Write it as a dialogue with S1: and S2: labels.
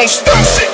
S1: won't stop.